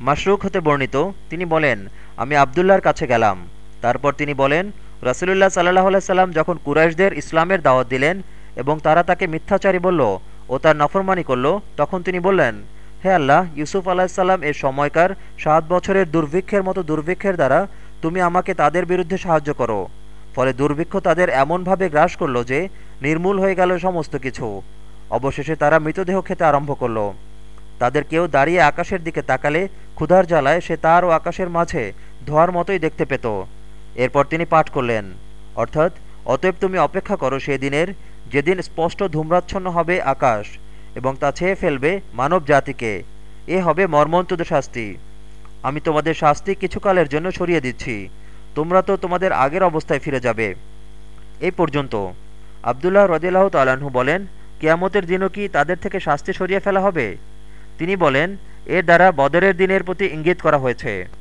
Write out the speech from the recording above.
মাশরুক হতে বর্ণিত, তিনি বলেন, আমি আবদুল্লাহর কাছে গেলাম। তারপর তিনি বলেন, রাসুলুল্লাহ সাল্লাহ সাল্লাম যখন কুরাইশদের ইসলামের দাওয়াত দিলেন এবং তারা তাকে মিথ্যাচারী বলল ও তার নফরমানি করল, তখন তিনি বললেন, হে আল্লাহ, ইউসুফ আলাহিসাল্লাম এর সময়কার সাত বছরের দুর্ভিক্ষের মতো দুর্ভিক্ষের দ্বারা তুমি আমাকে তাদের বিরুদ্ধে সাহায্য করো। ফলে দুর্ভিক্ষ তাদের এমনভাবে গ্রাস করল যে নির্মূল হয়ে গেল সমস্ত কিছু। অবশেষে তারা মৃতদেহ খেতে আরম্ভ করল। তাদের কেউ দাঁড়িয়ে আকাশের দিকে তাকালে ক্ষুধার জ্বালায় সে তার ও আকাশের মাঝে ধোয়ার মতোই দেখতে পেত। এরপর তিনি পাঠ করলেন, অর্থাৎ, অতএব তুমি অপেক্ষা করো সেদিনের যেদিন স্পষ্ট ধূম্রাচ্ছন্ন হবে আকাশ এবং তা ছেয়ে ফেলবে মানব জাতিকে। এ হবে মর্মন্তুদ শাস্তি। আমি তোমাদের শাস্তি কিছুকালের জন্য সরিয়ে দিচ্ছি। তোমরা তো তোমাদের আগের অবস্থায় ফিরে যাবে। এই পর্যন্ত। আবদুল্লাহ রদিল্লাহ তালাহু বলেন, কেয়ামতের দিনও কি তাদের থেকে শাস্তি সরিয়ে ফেলা হবে? তিনি বলেন এর দ্বারা বদরের দিনের প্রতি ইঙ্গিত করা হয়েছে।